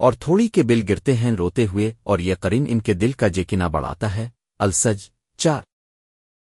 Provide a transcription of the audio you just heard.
اور تھوڑی کے بل گرتے ہیں روتے ہوئے اور یہ قرین ان کے دل کا جیکنا بڑھاتا ہے۔ السج چار